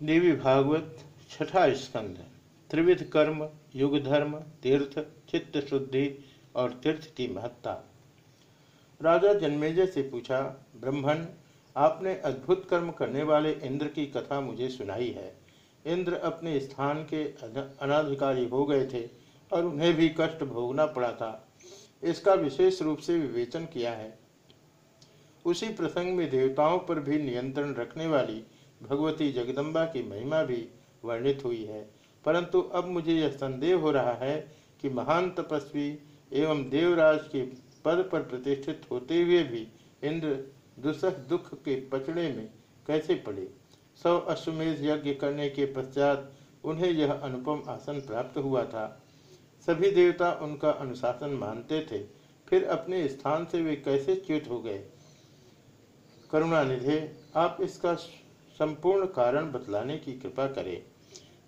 देवी भागवत, छठा स्कंध, त्रिविध कर्म, युग धर्म, तीर्थ, चित्त शुद्धि और तीर्थ की महत्ता। राजा जन्मेजय से पूछा ब्रह्मण आपने अद्भुत कर्म करने वाले इंद्र की कथा मुझे सुनाई है। इंद्र अपने स्थान के अनाधिकारी हो गए थे और उन्हें भी कष्ट भोगना पड़ा था। इसका विशेष रूप से विवेचन किया है। उसी प्रसंग में देवताओं पर भी नियंत्रण रखने वाली भगवती जगदम्बा की महिमा भी वर्णित हुई है। परंतु अब मुझे यह संदेह हो रहा है कि महान तपस्वी एवं देवराज के पद पर प्रतिष्ठित होते हुए भी इंद्र दुसह दुख के पचड़े में कैसे पड़े? सौ अश्वमेध यज्ञ करने के पश्चात उन्हें यह अनुपम आसन प्राप्त हुआ था। सभी देवता उनका अनुशासन मानते थे। फिर अपने स्थान से वे कैसे च्युत हो गए? करुणानिधे, आप इसका संपूर्ण कारण बतलाने की कृपा करें।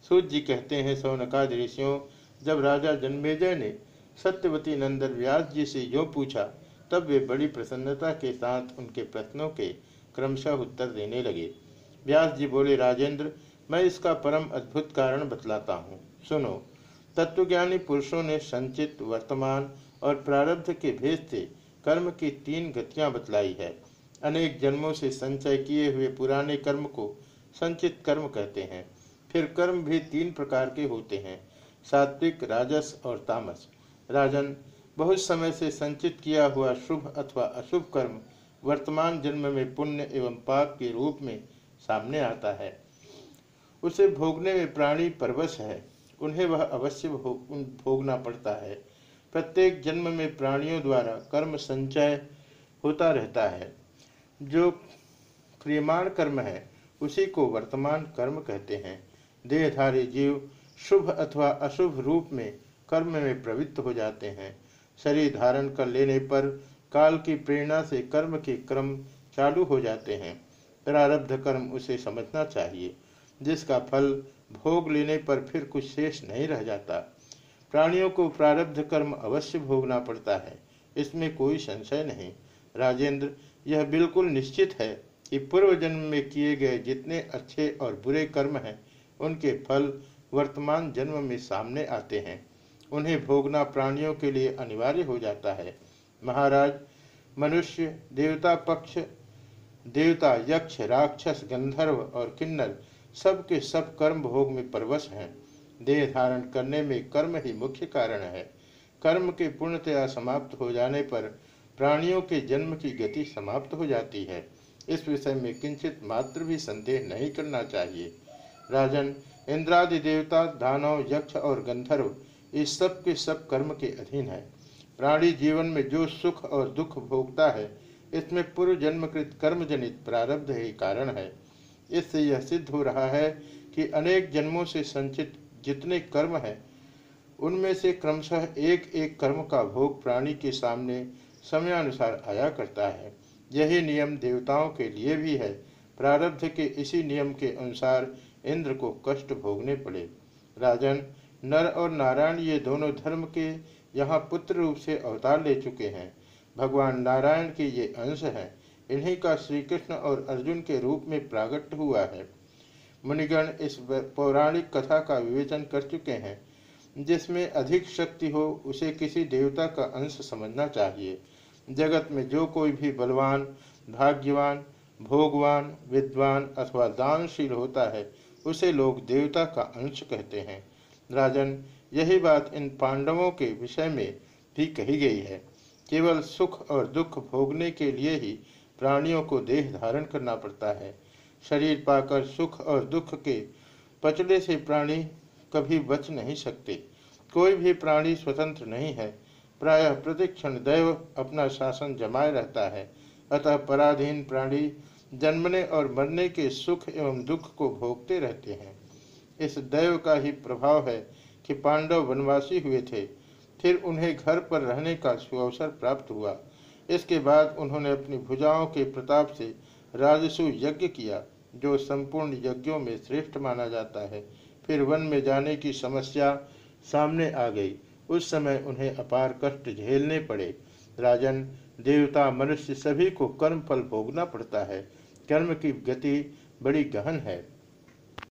सूर्य जी कहते हैं सौनका ऋषियों, जब राजा जन्मेजय ने सत्यवती नंदन व्यास जी से यो पूछा, तब वे बड़ी प्रसन्नता के साथ उनके प्रश्नों के क्रमशः उत्तर देने लगे। व्यास जी बोले, राजेंद्र, मैं इसका परम अद्भुत कारण बतलाता हूँ। सुनो, तत्वज्ञानी पुरुषों ने संचित वर्तमान और प्रारब्ध के भेद से कर्म की तीन गतियाँ बतलाई है। अनेक जन्मों से संचय किए हुए पुराने कर्म को संचित कर्म कहते हैं। फिर कर्म भी तीन प्रकार के होते हैं, सात्विक, राजस और तामस। राजन, बहुत समय से संचित किया हुआ शुभ अथवा अशुभ कर्म वर्तमान जन्म में पुण्य एवं पाप के रूप में सामने आता है। उसे भोगने में प्राणी परवश है, उन्हें वह अवश्य भोगना पड़ता है। प्रत्येक जन्म में प्राणियों द्वारा कर्म संचय होता रहता है। जो क्रियमाण कर्म है, उसी को वर्तमान कर्म कहते हैं। देहधारी जीव शुभ अथवा अशुभ रूप में कर्म में प्रवृत्त हो जाते हैं। शरीर धारण कर लेने पर काल की प्रेरणा से कर्म के क्रम चालू हो जाते हैं। प्रारब्ध कर्म उसे समझना चाहिए, जिसका फल भोग लेने पर फिर कुछ शेष नहीं रह जाता। प्राणियों को प्रारब्ध कर्म अवश्य भोगना पड़ता है, इसमें कोई संशय नहीं। राजेंद्र यह बिल्कुल निश्चित है कि पूर्व जन्म में किए गए जितने अच्छे और बुरे कर्म हैं, उनके फल वर्तमान जन्म में सामने आते हैं। उन्हें भोगना प्राणियों के लिए अनिवार्य हो जाता है। महाराज, मनुष्य, देवता पक्ष, देवता यक्ष, राक्षस, गंधर्व और किन्नर सब के सब कर्म भोग में परवश हैं। देह धारण करने में कर्म ही मुख्य कारण है। कर्म के पूर्णतया समाप्त हो जाने पर प्राणियों के जन्म की गति समाप्त हो जाती है। इस विषय में किंचित मात्र भी संदेह नहीं करना चाहिए। राजन, इंद्रादि देवता, दानव, यक्ष और गंधर्व इस सब के सब कर्म के अधीन है। प्राणी जीवन में जो सुख और दुख भोगता है, इसमें पूर्व जन्मकृत कर्म जनित प्रारब्ध ही कारण है। इससे यह सिद्ध हो रहा है कि अनेक जन्मों से संचित जितने कर्म हैं, उनमें से क्रमशः एक एक कर्म का भोग प्राणी के सामने समयानुसार आया करता है। यही नियम देवताओं के लिए भी है। प्रारब्ध के इसी नियम के अनुसार इंद्र को कष्ट भोगने पड़े। राजन, नर और नारायण ये दोनों धर्म के यहाँ पुत्र रूप से अवतार ले चुके हैं। भगवान नारायण के ये अंश हैं। इन्हीं का श्री कृष्ण और अर्जुन के रूप में प्रागट हुआ है। मुनिगण इस पौराणिक कथा का विवेचन कर चुके हैं। जिसमें अधिक शक्ति हो, उसे किसी देवता का अंश समझना चाहिए। जगत में जो कोई भी बलवान, भाग्यवान, भोगवान, विद्वान अथवा दानशील होता है, उसे लोग देवता का अंश कहते हैं। राजन, यही बात इन पांडवों के विषय में भी कही गई है। केवल सुख और दुख भोगने के लिए ही प्राणियों को देह धारण करना पड़ता है। शरीर पाकर सुख और दुख के पचड़े से प्राणी कभी बच नहीं सकते। कोई भी प्राणी स्वतंत्र नहीं है। प्रायः प्रतिक्षण दैव अपना शासन जमाए रहता है। अतः पराधीन प्राणी जन्मने और मरने के सुख एवं दुख को भोगते रहते हैं। इस दैव का ही प्रभाव है कि पांडव वनवासी हुए थे। फिर उन्हें घर पर रहने का सुअवसर प्राप्त हुआ। इसके बाद उन्होंने अपनी भुजाओं के प्रताप से राजसु यज्ञ किया, जो संपूर्ण यज्ञों में श्रेष्ठ माना जाता है। फिर वन में जाने की समस्या सामने आ गई। उस समय उन्हें अपार कष्ट झेलने पड़े। राजन, देवता, मनुष्य सभी को कर्म फल भोगना पड़ता है। कर्म की गति बड़ी गहन है।